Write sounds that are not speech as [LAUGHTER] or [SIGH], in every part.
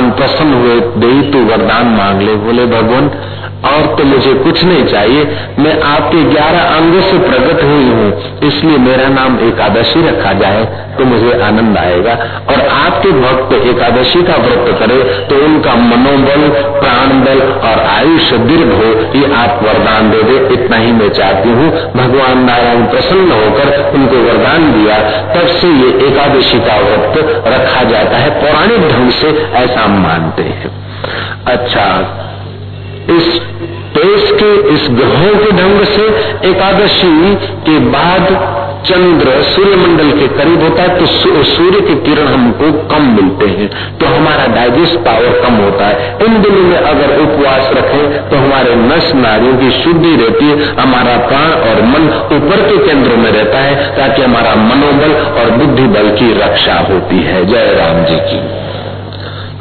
भगवान प्रसन्न हुए दे तू वरदान मांग ले बोले भगवान और तो मुझे कुछ नहीं चाहिए। मैं आपके ग्यारह अंगों से प्रकट हुई हूँ। इसलिए मेरा नाम एकादशी रखा जाए तो मुझे आनंद आएगा। और आपके भक्त एकादशी का व्रत करे तो उनका मनोबल प्राण बल और आयुष दीर्घ हो। ये आप वरदान दे दे। इतना ही मैं चाहती हूँ। भगवान नारायण प्रसन्न होकर उनको वरदान दिया। तब से ये एकादशी का व्रत रखा जाता है। पौराणिक ढंग से ऐसा मानते हैं। अच्छा इस देश के, इस ग्रहों के ढंग से एकादशी के बाद चंद्र सूर्यमंडल के करीब होता है तो सूर्य के किरण हमको कम मिलते हैं तो हमारा डाइजेस्ट पावर कम होता है। इन दिनों में अगर उपवास रखें तो हमारे नस नारियों की शुद्धि रहती है, हमारा प्राण और मन ऊपर के केंद्र में रहता है, ताकि हमारा मनोबल और बुद्धि बल की रक्षा होती है। जय राम जी की।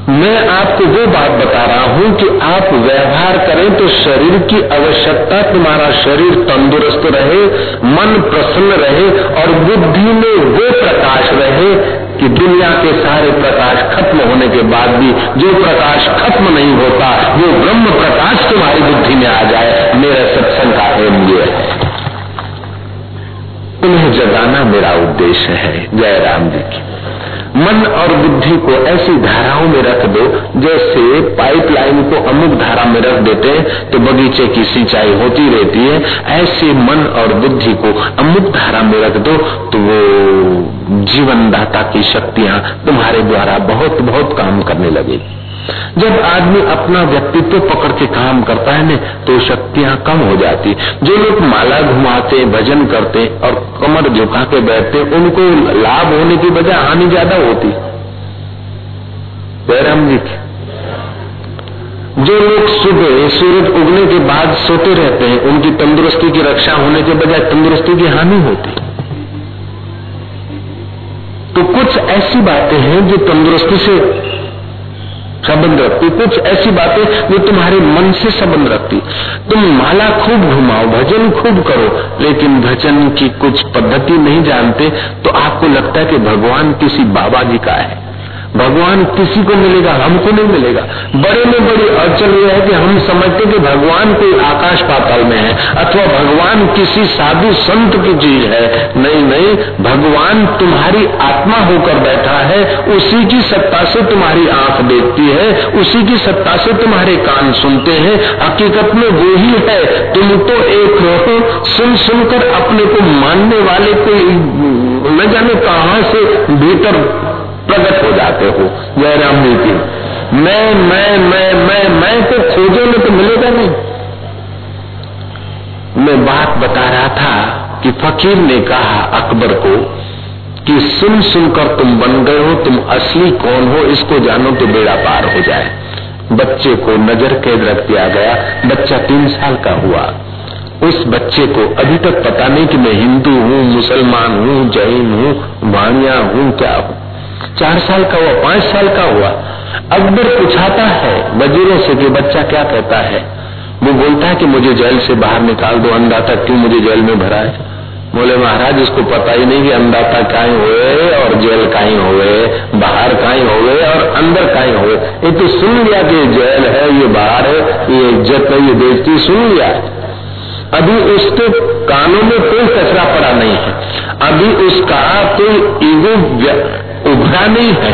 मैं आपको वो बात बता रहा हूँ कि आप व्यवहार करें तो शरीर की आवश्यकता तुम्हारा शरीर तंदुरुस्त रहे, मन प्रसन्न रहे और बुद्धि में वो प्रकाश रहे कि दुनिया के सारे प्रकाश खत्म होने के बाद भी जो प्रकाश खत्म नहीं होता, वो ब्रह्म प्रकाश तुम्हारी बुद्धि में आ जाए। मेरे सत्संग का एम ये है। तुम्हें जगाना मेरा उद्देश्य है, जय राम जी की। मन और बुद्धि को ऐसी धाराओं में रख दो, जैसे पाइपलाइन को अमुक धारा में रख देते हैं तो बगीचे की सिंचाई होती रहती है। ऐसे मन और बुद्धि को अमुक धारा में रख दो तो वो जीवनदाता की शक्तियाँ तुम्हारे द्वारा बहुत बहुत काम करने लगेगी। जब आदमी अपना व्यक्तित्व पकड़ के काम करता है न तो शक्तियाँ कम हो जाती। जो लोग माला घुमाते, भजन करते और कमर झुका के बैठते, उनको लाभ होने की बजाय हानि ज़्यादा होती। जयराम जी जो लोग सुबह सूरज उगने के बाद सोते रहते हैं, उनकी तंदुरुस्ती की रक्षा होने के बजाय तंदुरुस्ती की हानि होती। तो कुछ ऐसी बातें हैं जो तंदुरुस्ती से संबंध रखती। कुछ ऐसी बातें जो तुम्हारे मन से संबंध रखती। तुम माला खूब घुमाओ, भजन खूब करो, लेकिन भजन की कुछ पद्धति नहीं जानते तो आपको लगता है कि भगवान किसी बाबा जी का है। भगवान किसी को मिलेगा, हमको नहीं मिलेगा। बड़े में बड़ी अड़चन यह है कि हम समझते कि भगवान कोई आकाश पाताल में है, अथवा भगवान किसी साधु संत की चीज़ है। नहीं नहीं, भगवान तुम्हारी आत्मा होकर बैठा है, उसी की सत्ता से तुम्हारी आँख देखती है, उसी की सत्ता से तुम्हारे कान सुनते हैं। हकीकत में वो ही है, तुम तो एक सुन, सुनकर अपने को मानने वाले कोई न जाने कहा से भीतर प्रकट हो जाते हो। जयराम जी की। मैं मैं मैं मैं मैं तो खोजोगे तो मिलेगा नहीं। मैं बात बता रहा था कि फकीर ने कहा अकबर को कि सुन, सुनकर तुम बन गए हो, तुम असली कौन हो, इसको जानो तो बेड़ा पार हो जाए। बच्चे को नज़र कैद रख दिया गया। बच्चा तीन साल का हुआ। उस बच्चे को अभी तक पता नहीं कि मैं हिंदू हूँ, मुसलमान हूँ, जैन हूँ, वाणिया हूँ, क्या हूँ। चार साल का हुआ, पाँच साल का हुआ। अकबर पूछाता है वजीरों से कि बच्चा क्या कहता है? वो बोलता है कि मुझे जेल से बाहर निकाल दो अंदाता क्यों मुझे जेल में भरा है? बोले, महाराज, इसको पता ही नहीं कि अंदाता कहीं हुए और जेल कहीं हुए, बाहर कहीं हुए और अंदर कहीं हुए। ये तो सुन लिया कि जेल है, ये बाहर है, ये इज़्ज़त है, ये बेजती सुन लिया। अभी उसके कानों में कोई कचरा पड़ा नहीं है। अभी उसका कोई ईगो उभरा नहीं है।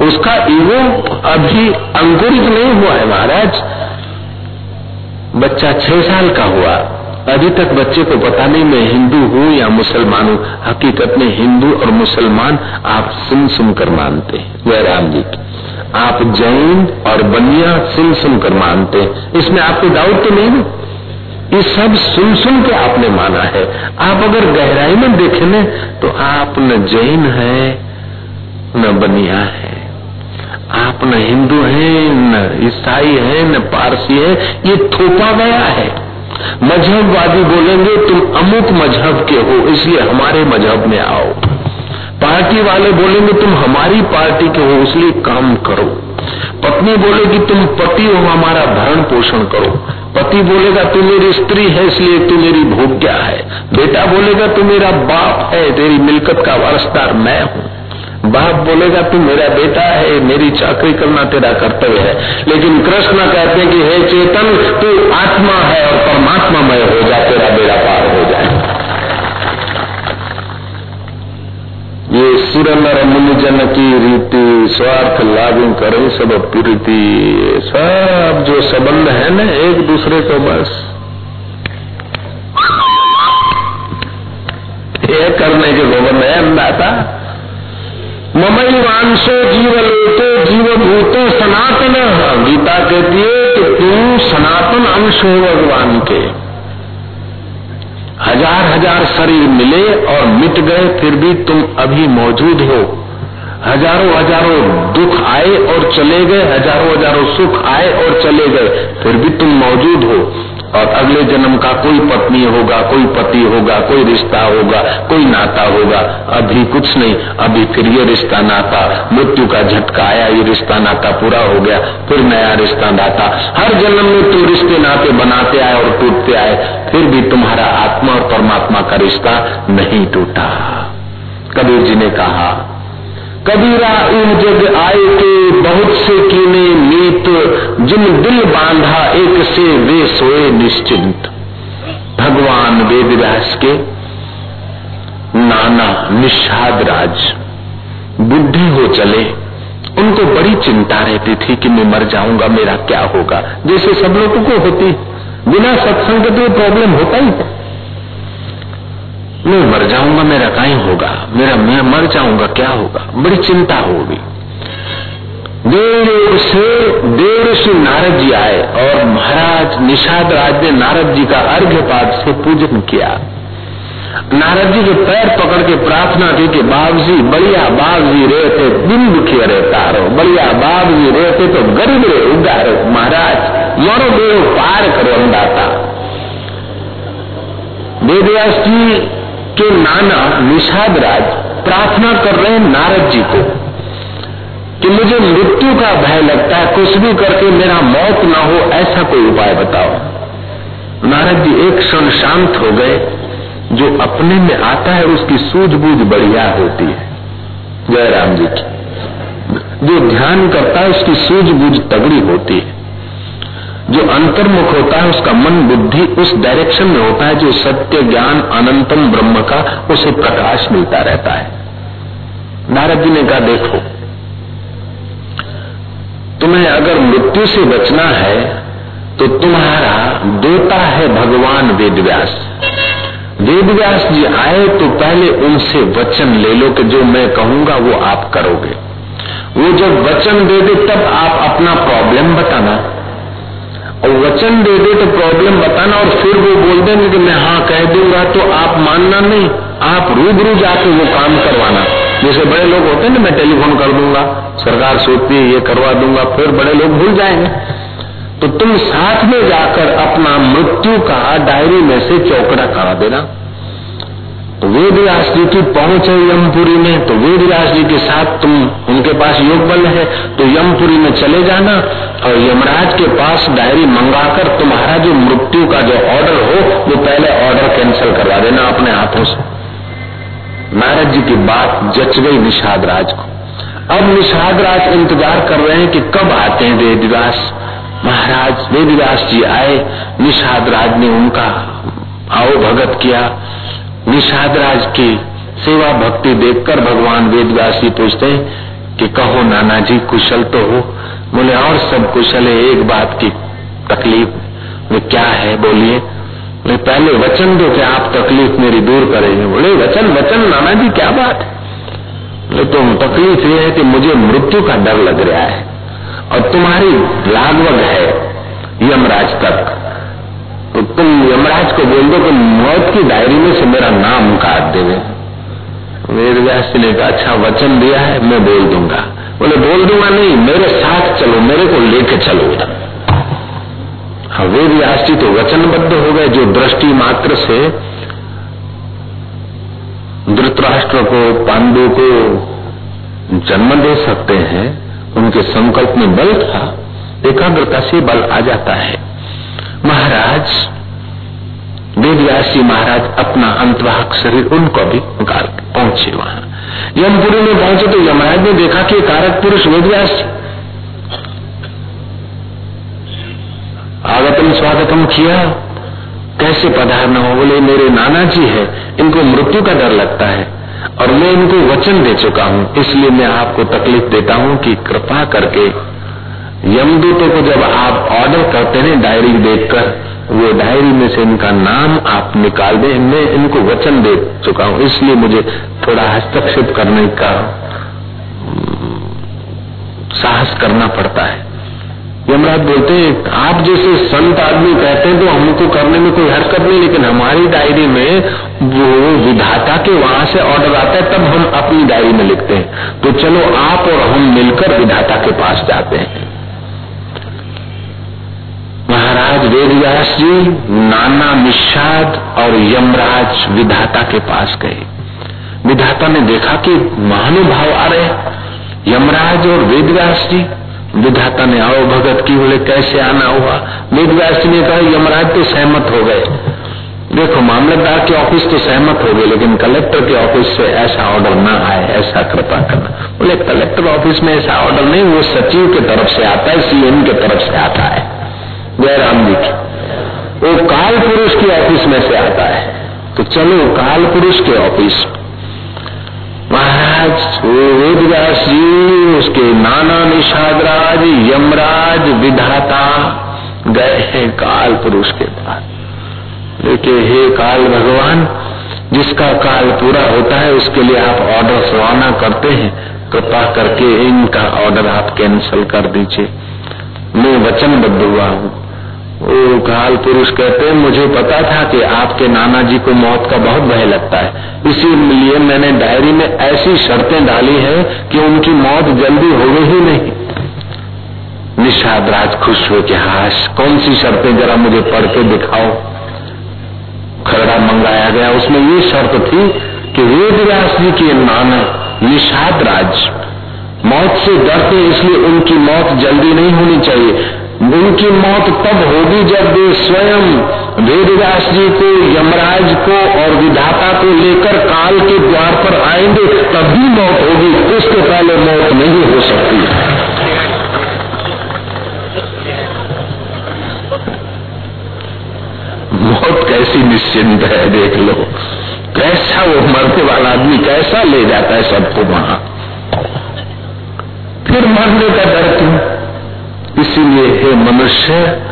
उसका ईगो अभी अंकुरित नहीं हुआ है, महाराज। बच्चा छह साल का हुआ। अभी तक बच्चे को पता नहीं मैं हिंदू हूँ या मुसलमान हूँ, हकीकत में हिंदू और मुसलमान आप सुन सुनकर मानते हैं। जय राम जी की। आप जैन और बनिया सुन सुन कर मानते हैं। इसमें आपको डाउट तो नहीं ना ये सब सुन सुन के आपने माना है। आप अगर गहराई में देखें तो आप न जैन है न बनिया है। आप न हिंदू हैं, न ईसाई है, न पारसी है, ये थोपा गया है। मजहबवादी बोलेंगे, तुम अमुक मज़हब के हो, इसलिए हमारे मज़हब में आओ। पार्टी वाले बोलेंगे, तुम हमारी पार्टी के हो, इसलिए काम करो। पत्नी बोलेगी तुम पति हो, हमारा भरण पोषण करो। पति बोलेगा, तू मेरी स्त्री है, इसलिए तू मेरी भोग्या है। बेटा बोलेगा, तू मेरा बाप है, तेरी मिलकत का वारसदार मैं हूँ। बाप बोलेगा, तू मेरा बेटा है, मेरी चाकरी करना तेरा कर्तव्य है। लेकिन कृष्ण कहते हैं कि, हे चेतन, तू आत्मा है और परमात्मा मय हो जा, तेरा बेड़ा पार हो जाए ये सुरनर मुनिजन की रीति, स्वार्थ लागू करे सब प्रीति सब जो संबंध है ना, एक दूसरे को बस। ये करने के गोबंद है अंदाता ममई वांशो जीव लेते जीव भूत सनातन गीता कहती है कि तुम सनातन अंश हो भगवान के। हज़ार हज़ार शरीर मिले और मिट गए, फिर भी तुम अभी मौजूद हो। हज़ारों हज़ारों दुख आए और चले गए, हज़ारों हज़ारों सुख आए और चले गए, फिर भी तुम मौजूद हो। और अगले जन्म का कोई पत्नी होगा, कोई पति होगा, कोई रिश्ता होगा, कोई नाता होगा। अभी कुछ नहीं, अभी फिर ये रिश्ता नाता। मृत्यु का झटका आया, ये रिश्ता नाता पूरा हो गया, फिर नया रिश्ता नाता। हर जन्म में तू रिश्ते नाते बनाते आए और टूटते आए, फिर भी तुम्हारा आत्मा और परमात्मा का रिश्ता नहीं टूटा। कबीर जी ने कहा कबीरा इन जग आए के बहुत से कीने मीत, जिन दिल बांधा एक से वे सोए निश्चिंत। भगवान वेद व्यास के, नाना निषाद राज। बुद्धि हो चले, उनको बड़ी चिंता रहती थी कि मैं मर जाऊँगा, मेरा क्या होगा? जैसे सब लोगों को होती। बिना सत्संग के तो प्रॉब्लम होता ही है। मैं मर जाऊँगा, मेरा कहीं होगा, मेरा मैं मर जाऊँगा, क्या होगा? बड़ी चिंता होगी। देव से देव से नारद जी आए और महाराज निषाद राज ने नारद जी का अर्घ्यपाद से पूजन किया। नारद जी के पैर पकड़ के प्रार्थना की कि जी बढ़िया बाब जी रहते, दिन दुखिया रहता रहो बढ़िया बाब जी रहते तो गरीब रहे उगारो। महाराज मरो देव पार करो अंदाता वेदव्यास जी के नाना निषाद राज प्रार्थना कर रहे हैं नारद जी को कि मुझे मृत्यु का भय लगता है, कुछ भी करके मेरा मौत ना हो, ऐसा कोई उपाय बताओ। नारद जी एक क्षण शांत हो गए, जो अपने में आता है, उसकी सूझबूझ बढ़िया होती है। जय राम जी की जो ध्यान करता है, उसकी सूझबूझ तगड़ी होती है। जो अंतर्मुख होता है, उसका मन बुद्धि उस डायरेक्शन में होता है जो सत्य, ज्ञान, अनंतम ब्रह्म का उसे प्रकाश मिलता रहता है। नारद जी ने कहा, देखो, तुम्हें अगर मृत्यु से बचना है तो तुम्हारा देता है भगवान वेद व्यास वेद व्यास जी आए तो पहले उनसे वचन ले लो कि जो मैं कहूँगा वो आप करोगे। वो जब वचन दे दे, तब आप अपना प्रॉब्लम बताना। और वचन दे दे तो प्रॉब्लम बताना और फिर वो बोल देंगे कि मैं हाँ कह दूँगा तो आप मानना नहीं, आप रूबरू जाके वो काम करवाना। जैसे बड़े लोग होते हैं ना, मैं टेलीफोन कर दूँगा, सरकार सोचती है, ये करवा दूँगा, फिर बड़े लोग भूल जाएँगे। तो तुम साथ में जाकर अपना मृत्यु का डायरी में से चौकड़ा करा देना। तो वेदव्यास जी की पहुँच है यमपुरी में तो वेदव्यास जी के साथ तुम, उनके पास योग बल है तो यमपुरी में चले जाना और यमराज के पास डायरी मंगाकर तुम्हारा जो मृत्यु का जो ऑर्डर हो, वो पहले ऑर्डर कैंसिल करवा देना अपने हाथों से। नारद जी की बात जच गई निषाद राज को। अब निषाद राज इंतज़ार कर रहे हैं कि कब आते हैं वेदव्यास महाराज वेदव्यास जी आए निषाद राज ने उनका आओ भगत किया। निषाद राज की सेवा भक्ति देखकर भगवान वेदव्यास जी पूछते हैं कि कहो नाना जी कुशल तो हो। बोले, और सब कुशल है, एक बात की तकलीफ़ वे क्या है, बोलिए। बोले, पहले वचन दो कि आप तकलीफ़ मेरी दूर करेंगे। बोले, वचन वचन नाना जी क्या बात बोले तो तकलीफ़ ये है कि मुझे मृत्यु का डर लग रहा है और तुम्हारी लागवग है यमराज तक। तो तुम यमराज को बोल दो कि मौत की डायरी में से मेरा नाम काट देवे। वेद व्यास ने कहा अच्छा वचन दिया है, मैं बोल दूँगा। बोले, बोल दूँगा नहीं, मेरे साथ चलो, मेरे को लेके चलो हाँ वेद व्यास जी तो वचनबद्ध हो गए, जो दृष्टि मात्र से धृतराष्ट्र को, पांडु को जन्म दे सकते हैं, उनके संकल्प में बल था, एकाग्रता से बल आ जाता है। महाराज, वेदव्यास महाराज अपना अंतवाहक शरीर उनको भी निकाल पहुँचे वहाँ। यमपुरी में पहुँचे तो यमराज ने देखा कि कारक पुरुष वेद व्यास जी आगतम स्वागतम किया। कैसे पधारना हो? बोले, मेरे नाना जी है, इनको मृत्यु का डर लगता है और मैं इनको वचन दे चुका हूँ, इसलिए मैं आपको तकलीफ़ देता हूँ कि कृपा करके यमदूतों को जब आप ऑर्डर करते हैं डायरी देखकर, वो डायरी में से इनका नाम आप निकाल दें, मैं इनको वचन दे चुका हूँ, इसलिए मुझे थोड़ा हस्तक्षेप करने का साहस करना पड़ता है। यमराज बोलते हैं, आप जैसे संत आदमी कहते हैं तो हमको करने में कोई हरकत नहीं, लेकिन हमारी डायरी में वो विधाता के वहाँ से ऑर्डर आता है, तब हम अपनी डायरी में लिखते हैं। तो चलो आप और हम मिलकर विधाता के पास जाते हैं। महाराज वेदव्यास जी नाना निषाद और यमराज विधाता के पास गए। विधाता ने देखा कि महानुभाव आ रहे यमराज और वेदव्यास जी, विधाता ने आओ भगत की बोले कैसे आना हुआ? वेदव्यास ने कहा, यमराज तो सहमत हो गए। देखो, मामलतदार के ऑफ़िस तो सहमत हो गए, लेकिन कलेक्टर के ऑफ़िस से ऐसा ऑर्डर ना आए, ऐसा कृपा करना। बोले, कलेक्टर ऑफ़िस में ऐसा ऑर्डर नहीं, वो सचिव के तरफ़ से आता है, सीएम के तरफ़ से आता है। जयराम जी की। वो काल पुरुष के ऑफ़िस में से आता है। तो चलो काल पुरुष के ऑफ़िस। महाराज वेदव्यास जी, उसके नाना निषादराज, यमराज विधाता गए हैं काल पुरुष के पास। लेकिन हे काल भगवान, जिसका काल पूरा होता है, उसके लिए आप ऑर्डर रवाना करते हैं। कृपा करके इनका ऑर्डर आप कैंसिल कर दीजिए। मैं वचनबद्ध हुआ हूँ। वो काल पुरुष कहते हैं, मुझे पता था कि आपके नाना जी को मौत का बहुत भय लगता है। इसीलिए मैंने डायरी में ऐसी शर्तें डाली हैं कि उनकी मौत जल्दी होगी ही नहीं। निषाद राज खुश हुए कि हाश, कौन सी शर्तें जरा मुझे पढ़ के दिखाओ। खरड़ा मंगाया गया। उसमें ये शर्त थी कि वेद व्यास जी के नाना निषाद राज मौत से डरते, इसलिए उनकी मौत जल्दी नहीं होनी चाहिए। उनकी मौत तब होगी जब वे स्वयं वेदव्यास जी को, यमराज को और विधाता को लेकर काल के द्वार पर आएँगे, तभी मौत होगी, उसके पहले मौत नहीं हो सकती। मौत कैसी निश्चिंत है, देख लो। कैसा वो मरने वाला आदमी, कैसा ले जाता है सबको वहाँ। फिर मरने का डर क्यों? इसीलिए हे मनुष्य,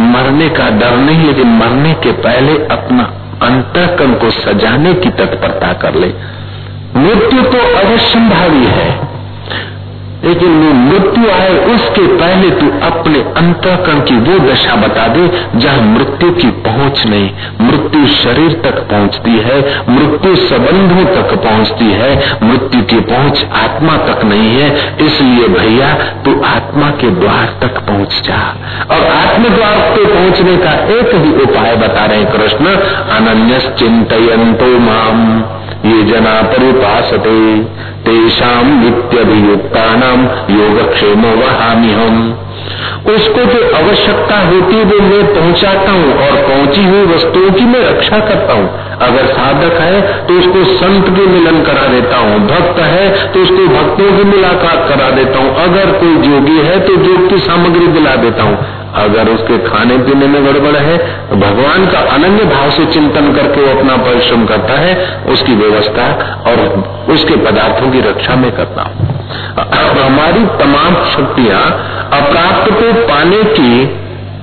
मरने का डर नहीं, लेकिन मरने के पहले अपना अंतकरण को सजाने की तत्परता कर ले। मृत्यु तो अवश्यंभावी है। लेकिन वो मृत्यु आए, उसके पहले तू अपने अंतकरण की वो दशा बता दे, जहाँ मृत्यु की पहुँच नहीं, मृत्यु शरीर तक पहुँचती है, मृत्यु संबंधों तक पहुँचती है, मृत्यु की पहुँच आत्मा तक नहीं है, इसलिए भैया तू आत्मा के द्वार तक पहुँच जा। और आत्म द्वार पे पहुँचने का एक ही उपाय बता रहे कृष्ण अनन्य चिंतयंतो माम, ये जना परिपासते। तेषाम नित्यभियुक्ता नाम योगक्षेमो वहामी हम उसको जो आवश्यकता होती है वो मैं पहुंचाता हूँ और पहुँची हुई वस्तुओं की मैं रक्षा करता हूँ। अगर साधक है तो उसको संत के मिलन करा देता हूँ। भक्त है तो उसको भक्तों की मुलाकात करा देता हूँ। अगर कोई जोगी है तो योग की सामग्री दिला देता हूँ। अगर उसके खाने पीने में गड़बड़ है तो भगवान का अनन्य भाव से चिंतन करके वो अपना परिश्रम करता है, उसकी व्यवस्था और उसके पदार्थों की रक्षा में करता हूँ। [CLEARS THROAT] हमारी तमाम शक्तियाँ अप्राप्त को पाने की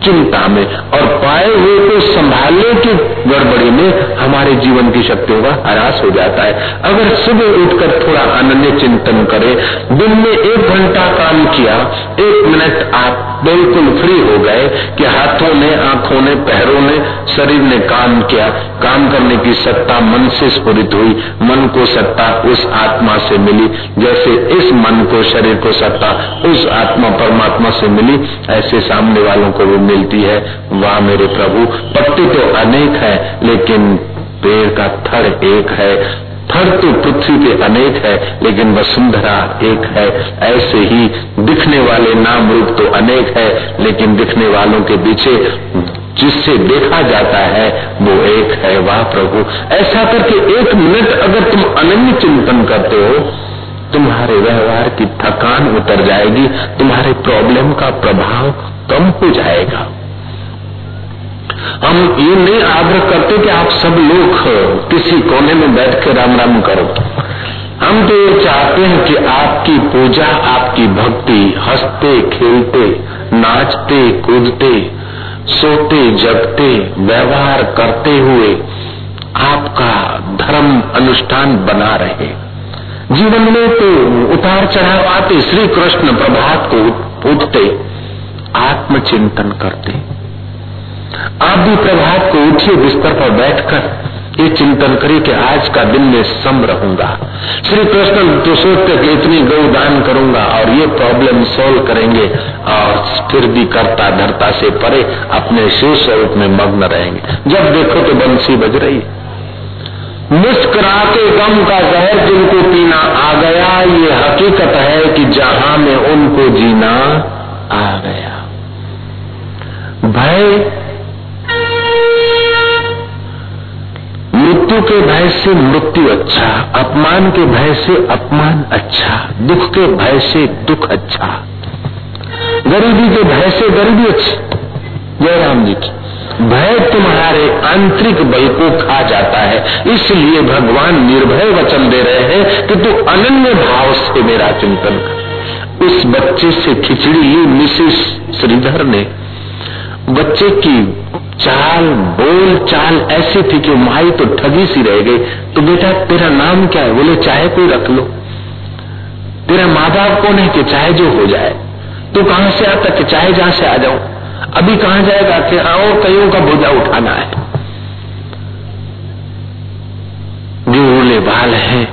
चिंता में और पाए हुए को संभालने की गड़बड़ी में हमारे जीवन की शक्तियों का हरास हो जाता है। अगर सुबह उठकर थोड़ा अनन्य चिंतन करें, दिन में एक घंटा काम किया, एक मिनट आप बिल्कुल फ्री हो गए कि हाथों ने, आँखों ने, पैरों ने, शरीर ने काम किया। काम करने की सत्ता मन से स्फुरित हुई। मन को सत्ता उस आत्मा से मिली। जैसे इस मन को, शरीर को सत्ता उस आत्मा, परमात्मा से मिली, ऐसे सामने वालों को भी मिलती है। वाह मेरे प्रभु पत्ती तो अनेक है। लेकिन पेड़ का थड़ एक है। थर तो पृथ्वी पे अनेक है, लेकिन वसुंधरा एक है। ऐसे ही दिखने वाले नाम रूप तो अनेक है, लेकिन दिखने वालों के पीछे जिससे देखा जाता है, वो एक है। वाह प्रभु! ऐसा करके एक मिनट अगर तुम अनन्य चिंतन करते हो, तुम्हारे व्यवहार की थकान उतर जाएगी, तुम्हारे प्रॉब्लम का प्रभाव कम हो जाएगा। हम ये नहीं आग्रह करते कि आप सब लोग किसी कोने में बैठ के राम राम करो। हम तो ये चाहते हैं कि आपकी पूजा, आपकी भक्ति, हँसते, खेलते, नाचते, कूदते, सोते, जगते, व्यवहार करते हुए आपका धर्म अनुष्ठान बना रहे। जीवन में तो उतार चढ़ाव आते श्री कृष्ण प्रभात को उठते, आत्मचिंतन करते। आप भी प्रभात को उठिए बिस्तर पर बैठकर ये चिंतन करिए कि आज का दिन मैं सम रहूँगा। श्री कृष्ण तो सोचते कि इतनी गौदान करूँगा और ये प्रॉब्लम सोल्व करेंगे और फिर भी करता धरता से परे अपने शिव स्वरूप में मग्न रहेंगे। जब देखो तो बंसी बज रही। मुस्कुराते गम का जहर जिनको पीना आ गया, ये हकीकत है कि जहाँ में उनको जीना आ गया। भय मृत्यु के भय से मृत्यु अच्छा अपमान के भय से अपमान अच्छा दुख के भय से दुख अच्छा। गरीबी के भय से गरीबी अच्छी। जयराम जी की। भय तुम्हारे आंतरिक बल को खा जाता है, इसलिए भगवान निर्भय वचन दे रहे हैं कि तू अनन्य भाव से मेरा चिंतन कर। उस बच्चे से खिचड़ी ली मिसिस श्रीधर ने। बच्चे की चाल, बोल, चाल ऐसी थी कि माई तो ठगी सी रह गई। तो बेटा, तेरा नाम क्या है? बोले, चाहे कोई रख लो। तेरा माँ बाप कौन है कि चाहे जो हो जाए? तू कहाँ से आता कि चाहे जहाँ से आ जाऊँ? अभी कहा जाएगा कि आओ कईयों का बोझा उठाना है? जो बाल है,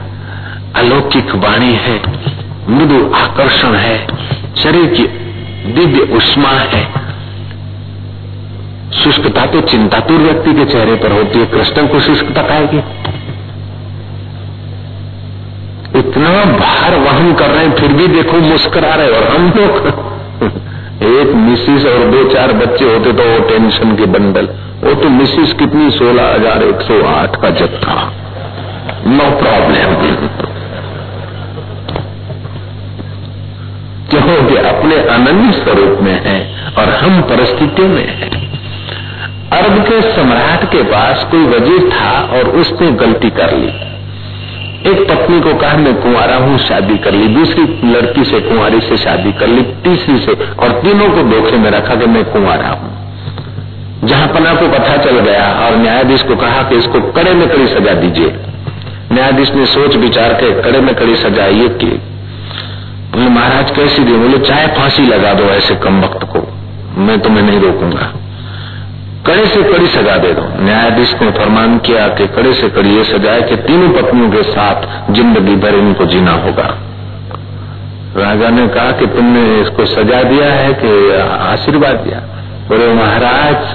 अलौकिक वाणी है, मृदु आकर्षण है, शरीर की दिव्य उष्मा है। शुष्कता तो चिंतातुर व्यक्ति के चेहरे पर होती है कृष्ण को शुष्कता पाएगी इतना भार वहन कर रहे हैं, फिर भी देखो मुस्कुरा रहे और हम लोग, एक मिसिस और दो चार बच्चे होते तो वो टेंशन के बंडल। वो तो मिसिस कितनी सोलह हज़ार एक सौ आठ का जत्था नो प्रॉब्लम क्योंकि अपने अनन्य स्वरूप में है और हम परिस्थितियों में हैं। अरब के सम्राट के पास कोई वज़ीर था और उसने गलती कर ली। एक पत्नी को कहा, मैं कुंवारा हूँ, शादी कर ली। दूसरी लड़की से, कुंवारी से शादी कर ली। तीसरी से, और तीनों को धोखे में रखा कि मैं कुंवारा हूँ। जहाँ पना को पता चल गया और न्यायाधीश को कहा कि इसको कड़े में कड़ी सजा दीजिए। न्यायाधीश ने सोच विचार के कड़े में कड़ी सजा ये की। बोले, महाराज, कैसी दी बोले चाहे फांसी लगा दो ऐसे कम वक्त को। मैं तुम्हें नहीं रोकूँगा। कड़े से कड़ी सजा दे दो। न्यायाधीश ने फरमान किया कि कड़े से कड़ी ये सजा है कि तीनों पत्नियों के साथ ज़िंदगी भर इनको जीना होगा। राजा ने कहा कि तुमने इसको सजा दिया है कि आशीर्वाद दिया। बोले, महाराज,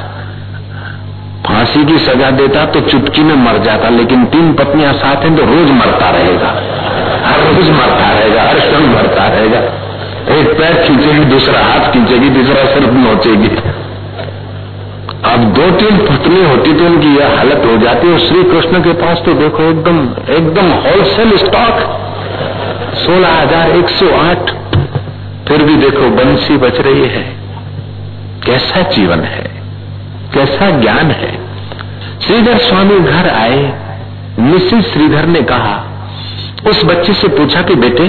फांसी की सजा देता तो चुटकी में मर जाता, लेकिन तीन पत्नियाँ साथ हैं तो रोज मरता रहेगा। हर रोज मरता रहेगा, हर क्षण मरता रहेगा। एक पैर खींचेगी, दूसरा हाथ खींचेगी, तीसरा सिर्फ़ नोचेगी। अब दो तीन पत्नी होती तो उनकी यह हालत हो जाती है श्री कृष्ण के पास तो देखो एकदम एकदम होलसेल स्टॉक सोलह हज़ार एक सौ आठ। फिर भी देखो बंसी बच रही है। कैसा जीवन है? कैसा ज्ञान है? श्रीधर स्वामी घर आए। मिसिस श्रीधर ने कहा, उस बच्चे से पूछा कि बेटे,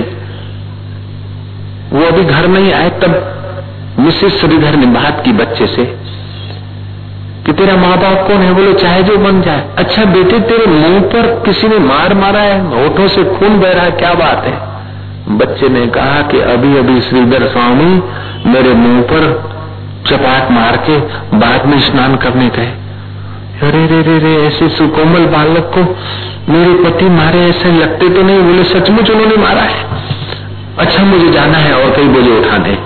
वो अभी घर नहीं आए तब मिसिस श्रीधर ने बात की बच्चे से। तेरा माँ बाप कौन है? बोले, चाहे जो बन जाए। अच्छा बेटे, तेरे मुँह पर किसी ने मार मारा है? होठों से खून बह रहा है, क्या बात है? बच्चे ने कहा कि अभी अभी श्रीधर स्वामी मेरे मुँह पर चपाट मार के बाद में स्नान करने गए। अरे रे रे रे, ऐसे सुकोमल बालक को मेरे पति मारे ऐसे लगते तो नहीं, बोले, सचमुच उन्होंने मारा है। अच्छा मुझे जाना है, और कई बोझे उठाने।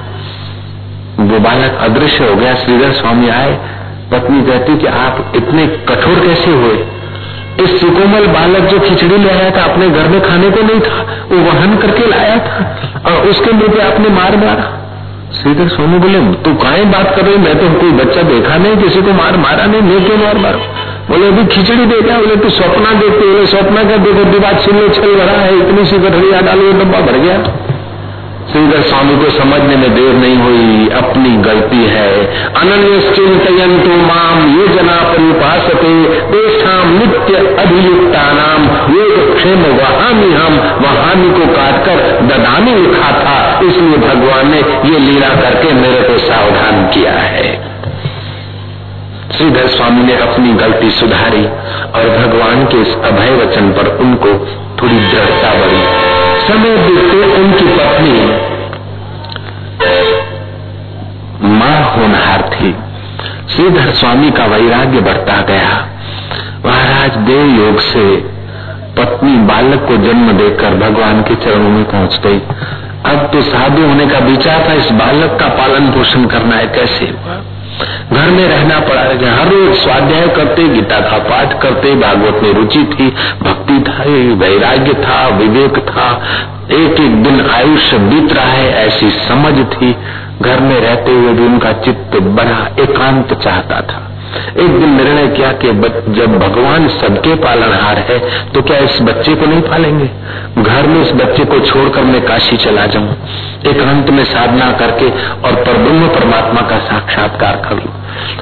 वो बालक अदृश्य हो गया, श्रीधर स्वामी आए पत्नी कहती कि आप इतने कठोर कैसे हुए? इस सुकोमल बालक जो खिचड़ी ले आया था, अपने घर में खाने को नहीं था, वो वहन करके लाया था और उसके मुँह आपने मार मारा। श्रीधर स्वामी बोले, तू कहा बात कर रही? मैं तो कोई बच्चा देखा नहीं, किसी को मार मारा नहीं मैं क्यों मार मार? बोले, अभी खिचड़ी देखा बोले, तू सपना देखते बोले, सपना का देखो, दिवार छिल्ले छल भरा है, इतनी सी गठरिया डालो डब्बा भर गया। श्रीधर स्वामी को समझने में देर नहीं हुई, अपनी गलती है। अनन्य चिंतु माम, ये जना परिपासते तेषाम नित्य अभियुक्ता नाम योग क्षेम वहामी हम, वहामी को काटकर ददामी लिखा था इसलिए भगवान ने ये लीला करके मेरे को सावधान किया है। श्रीधर स्वामी ने अपनी गलती सुधारी और भगवान के इस अभय वचन पर उनको थोड़ी दृढ़ता बढ़ी समय बीतते उनकी पत्नी। माँ होनहार थी। श्रीधर स्वामी का वैराग्य बढ़ता गया। महाराज देव योग से पत्नी बालक को जन्म देकर भगवान के चरणों में पहुँच गई। अब तो साधु होने का विचार था, इस बालक का पालन पोषण करना है, कैसे हुआ? घर में रहना पड़ा। हर रोज स्वाध्याय करते, गीता का पाठ करते, भागवत में रुचि थी, भक्ति था, वैराग्य था, विवेक था। एक एक दिन आयुष्य बीत रहा है, ऐसी समझ थी। घर में रहते हुए भी उनका चित्त बड़ा एकांत चाहता था। एक दिन निर्णय किया कि जब भगवान सबके पालनहार है तो क्या इस बच्चे को नहीं पालेंगे? घर में इस बच्चे को छोड़कर मैं काशी चला जाऊँ। एकांत में साधना करके और परब्रह्म परमात्मा का साक्षात्कार कर लू।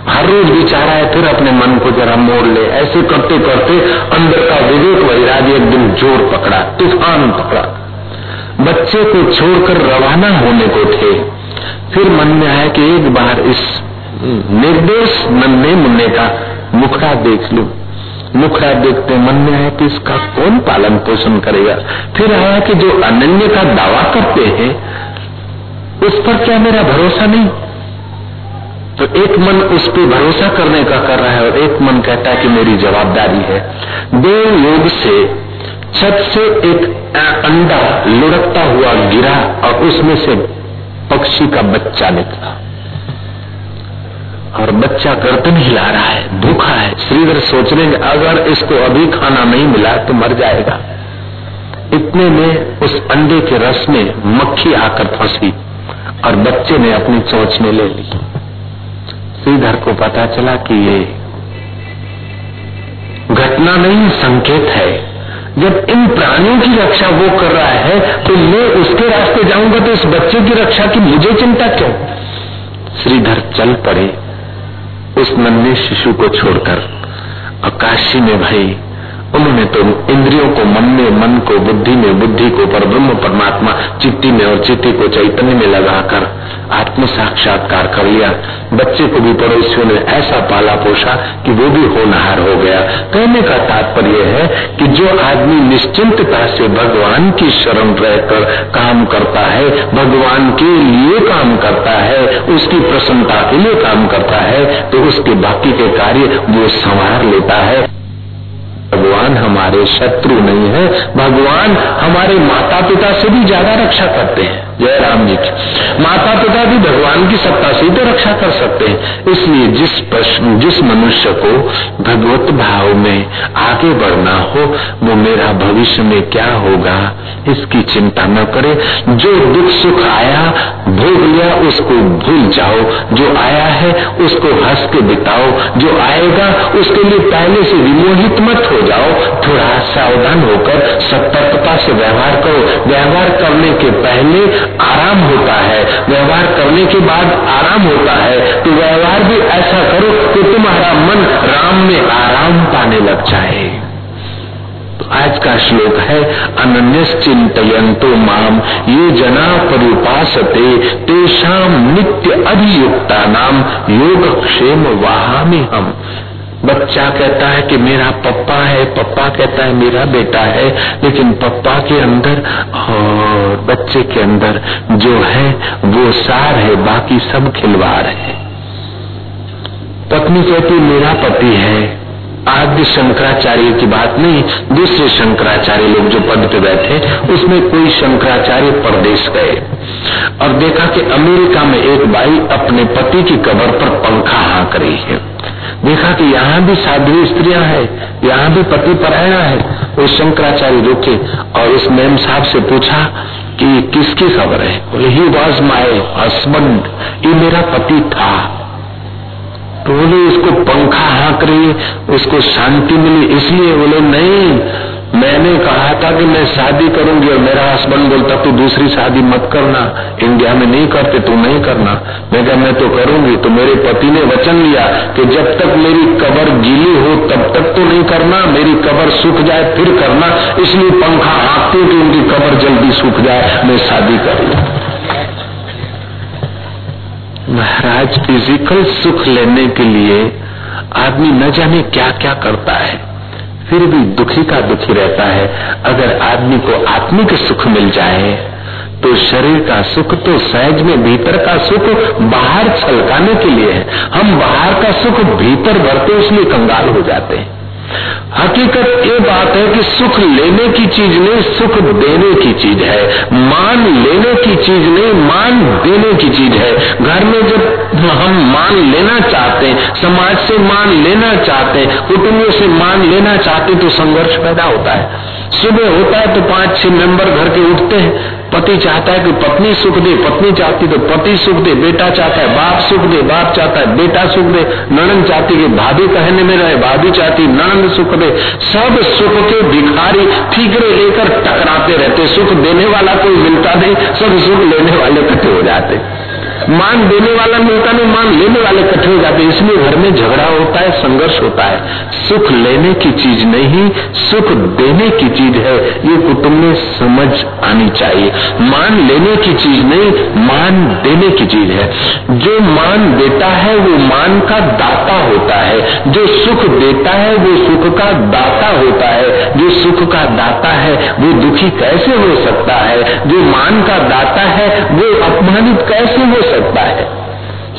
हर रोज विचार है फिर अपने मन को जरा मोड़ ले। ऐसे करते करते अंदर का विवेक वैराग्य एक दिन ज़ोर पकड़ा, तूफ़ान पकड़ा। बच्चे को छोड़कर रवाना होने को थे। फिर मन में आया कि एक बार इस निर्देश नन्हे मुन्ने का मुखड़ा देख लू। मुखड़ा देखते मन में आया कि इसका कौन पालन पोषण करेगा? फिर आया कि जो अनन्य का दावा करते हैं, उस पर क्या मेरा भरोसा नहीं? तो एक मन उस पर भरोसा करने का कर रहा है और एक मन कहता है कि मेरी जवाबदारी है। दो योग से, छत से एक अंडा लुढ़कता हुआ गिरा और उसमें से पक्षी का बच्चा निकला। और बच्चा गर्दन हिला रहा है भूखा है। श्रीधर सोच रहे अगर इसको अभी खाना नहीं मिला तो मर जाएगा। इतने में उस अंडे के रस में मक्खी आकर फंसी और बच्चे ने अपनी चोच में ले ली। श्रीधर को पता चला कि ये घटना नहीं, संकेत है। जब इन प्राणियों की रक्षा वो कर रहा है तो मैं उसके रास्ते जाऊँगा तो इस बच्चे की रक्षा की मुझे चिंता क्यों? श्रीधर चल पड़े। उस नन्हे शिशु को छोड़कर अकाशी में भाई उन्होंने तो इंद्रियों को मन में, मन को, बुद्धि में, बुद्धि को पर ब्रह्म परमात्मा चिट्टी में और चिट्टी को चैतन्य में लगाकर आत्म साक्षात्कार कर लिया। बच्चे को भी पड़ोसियों ने ऐसा पाला पोषा कि वो भी होनहार हो गया। कहने का तात्पर्य है कि जो आदमी निश्चिंतता से भगवान की शरण रहकर काम करता है, भगवान के लिए काम करता है, उसकी प्रसन्नता के लिए काम करता है तो उसके बाकी के कार्य वो संवार लेता है। भगवान हमारे शत्रु नहीं है। भगवान हमारे माता पिता से भी ज़्यादा रक्षा करते हैं। जय राम जी की। माता पिता भी भगवान की सत्ता से तो रक्षा कर सकते हैं। इसलिए जिस प्रश्न, जिस मनुष्य को भगवत भाव में आगे बढ़ना हो, वो मेरा भविष्य में क्या होगा, इसकी चिंता न करे। जो दुख सुख आया, भोग लिया, उसको भूल जाओ। जो आया है, उसको हंस के बिताओ। जो आएगा, उसके लिए पहले से विमोहित मत हो जाओ। थोड़ा सावधान होकर सतर्कता से व्यवहार करो। व्यवहार करने के पहले आराम होता है। व्यवहार करने के बाद आराम होता है। तो व्यवहार भी ऐसा करो कि तुम्हारा मन राम में आराम पाने लग जाए। आज का श्लोक है अनन्य चिंतयंतो माम, ये जना परिपासते तेषाम नित्य अभियुक्ता नाम योग क्षेम वहामी हम। बच्चा कहता है कि मेरा पप्पा है, पप्पा कहता है मेरा बेटा है, लेकिन पप्पा के अंदर और बच्चे के अंदर जो है, वो सार है, बाकी सब खिलवाड़ है। पत्नी कहती, मेरा पति है आद्य शंकराचार्य की बात नहीं, दूसरे शंकराचार्य लोग जो पद पे बैठे, उसमें कोई शंकराचार्य परदेश गए। और देखा कि अमेरिका में एक बाई अपने पति की कबर पर पंखा हाँक रही है। देखा कि यहाँ भी साधु स्त्रियाँ हैं, यहाँ भी पति परायणा है। वो शंकराचार्य रुके और इस मैम साहब से पूछा कि किसकी खबर है? ही वॉज़ माई हस्बैंड ये मेरा पति था। तो बोले, इसको पंखा हाँक रही है उसको शांति मिली। इसलिए बोले, नहीं, मैंने कहा था कि मैं शादी करूँगी और मेरा हस्बैंड बोलता, तू दूसरी शादी मत करना इंडिया में नहीं करते, तू नहीं करना। मैं कहा, मैं तो करूँगी। तो मेरे पति ने वचन लिया कि जब तक मेरी कबर गीली हो, तब तक तो नहीं करना, मेरी कबर सूख जाए, फिर करना। इसलिए पंखा हाँकते कि उनकी कबर जल्दी सूख जाए, मैं शादी कर लू। महाराज फ़िज़िकल सुख लेने के लिए आदमी न जाने क्या क्या करता है। फिर भी दुखी का दुखी रहता है। अगर आदमी को आत्मिक सुख मिल जाए तो शरीर का सुख तो सहज में भीतर का सुख बाहर छलकाने के लिए है। हम बाहर का सुख भीतर भरते इसलिए कंगाल हो जाते हैं। हकीकत ये बात है कि सुख लेने की चीज़ नहीं, सुख देने की चीज़ है। मान लेने की चीज़ नहीं, मान देने की चीज़ है। घर में जब हम मान लेना चाहते हैं, समाज से मान लेना चाहते हैं कुटुंबों से मान लेना चाहते तो संघर्ष पैदा होता है। सुबह होता है तो पाँच छह मेंबर घर के उठते हैं। पति चाहता है कि पत्नी सुख दे, पत्नी चाहती तो पति सुख दे, बेटा चाहता है बाप सुख दे, बाप चाहता है बेटा सुख दे। नणन चाहती कि भाभी कहने में रहे, भाभी चाहती नणन सुख दे। सब सुख के भिखारी ठीकरे लेकर टकराते रहते, सुख देने वाला कोई मिलता नहीं, सब सुख लेने वाले कटे हो जाते। मान देने वाला मिलता नहीं, मान लेने वाले इकट्ठे हो जाते इसलिए घर में झगड़ा होता है, संघर्ष होता है। सुख लेने की चीज़ नहीं, सुख देने की चीज़ है। ये कुटुंब में समझ आनी चाहिए। मान लेने की चीज़ नहीं, मान देने की चीज़ है। जो मान देता है, वो मान का दाता होता है। जो सुख देता है, वो सुख का दाता होता है। जो सुख का दाता है, वो दुखी कैसे हो सकता है? जो मान का दाता है, वो अपमानित कैसे हो सकता है?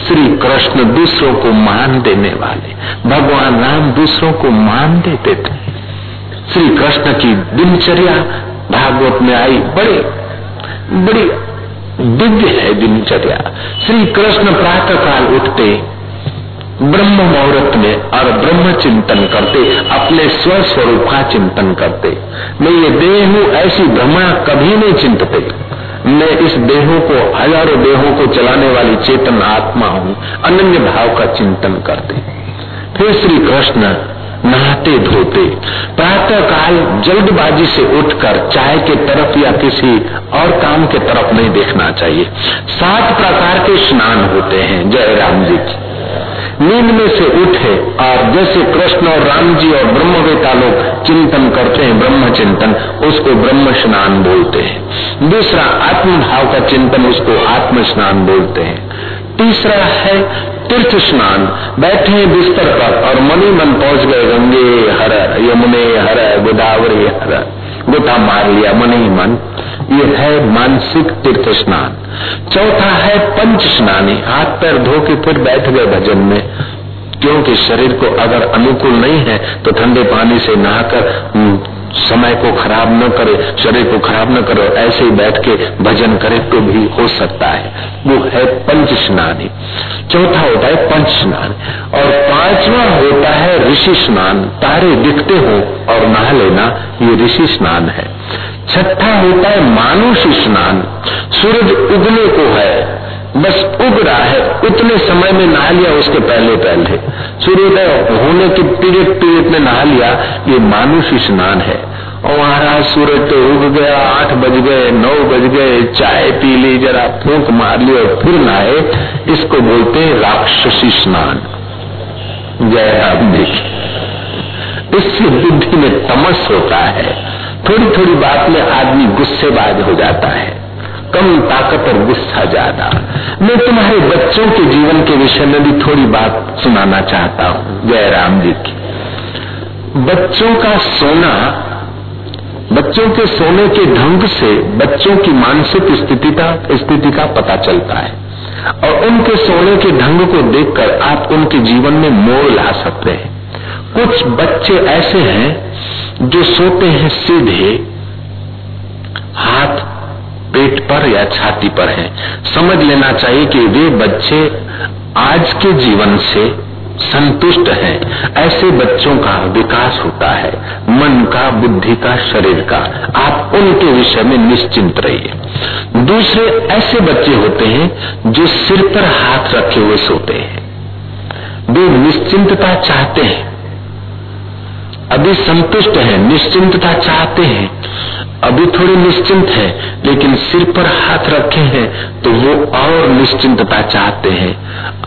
श्री कृष्ण दूसरों को मान देने वाले, भगवान राम दूसरों को मान देते थे। श्री कृष्ण की दिनचर्या भागवत में आई, बड़े, बड़ी दिव्य है दिनचर्या। श्री कृष्ण प्रातः काल उठते ब्रह्म मुहूर्त में और ब्रह्म चिंतन करते, अपने स्वस्वरूप का चिंतन करते। मैं ये देह हूँ, ऐसी भ्रमणा कभी नहीं चिंतते। मैं इस देहों को, हज़ारों देहों को चलाने वाली चेतन आत्मा हूँ, अनन्य भाव का चिंतन करते। फिर श्री कृष्ण नहाते धोते। प्रातः काल जल्दबाजी से उठकर चाय के तरफ़ या किसी और काम के तरफ़ नहीं देखना चाहिए। सात प्रकार के स्नान होते हैं, जय राम जी। की नींद में से उठे और जैसे कृष्ण और राम जी और ब्रह्मवेता लोग चिंतन करते हैं, ब्रह्म चिंतन, उसको ब्रह्म स्नान बोलते हैं। दूसरा आत्म भाव का चिंतन, उसको आत्म स्नान बोलते हैं। तीसरा है, तीर्थ स्नान। बैठे बिस्तर पर और मनी मन पहुँच गए, गंगे हर यमुने हर गोदावरी हर गोता मार लिया मन ही मन। ये है मानसिक तीर्थ स्नान चौथा है पंच स्नानी हाथ पैर धो के फिर बैठ गए भजन में। क्योंकि शरीर को अगर अनुकूल नहीं है तो ठंडे पानी से नहाकर हम्म, समय को खराब न करे, शरीर को खराब न करे, ऐसे ही बैठ के भजन करे तो भी हो सकता है। वो है पंच स्नान चौथा होता है पंच स्नान और पांचवा होता है ऋषि स्नान तारे दिखते हो और नहा लेना, ये ऋषि स्नान है। छठा होता है मानुष स्नान। सूरज उगने को है। बस उग रहा है। उतने समय में नहा लिया, उसके पहले पहले सूर्योदय होने के पीरियड पीरियड में नहा लिया, ये मानुष स्नान है। और महाराज सूरज तो उग गया, आठ बज गए, नौ बज गए, चाय पी ली, जरा फूक मार ली और फिर नहाए। इसको बोलते हैं राक्षसी स्नान। जय राम देखिए इससे बुद्धि में तमस होता है। थोड़ी थोड़ी बात में आदमी गुस्सेबाज हो जाता है। कम ताकत और गुस्सा ज़्यादा। मैं तुम्हारे बच्चों के जीवन के विषय में भी थोड़ी बात सुनाना चाहता हूँ जय राम जी की। बच्चों का सोना, बच्चों के सोने के ढंग से बच्चों की मानसिक स्थिति का स्थिति का पता चलता है। और उनके सोने के ढंग को देखकर आप उनके जीवन में मोड़ ला सकते हैं। कुछ बच्चे ऐसे हैं जो सोते हैं सीधे हाथ पेट पर या छाती पर है। समझ लेना चाहिए कि वे बच्चे आज के जीवन से संतुष्ट हैं। ऐसे बच्चों का विकास होता है, मन का, बुद्धि का, शरीर का। आप उनके विषय में निश्चिंत रहिए। दूसरे ऐसे बच्चे होते हैं जो सिर पर हाथ रखे हुए सोते हैं। वे निश्चिंतता चाहते हैं। अभी संतुष्ट है, निश्चिंतता चाहते हैं। अभी थोड़ी निश्चिंत है, लेकिन सिर पर हाथ रखे हैं तो वो और निश्चिंतता चाहते हैं।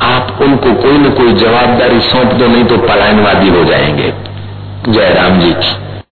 आप उनको कोई न कोई जवाबदारी सौंप दो, नहीं तो पलायनवादी हो जाएँगे। जय राम जी की।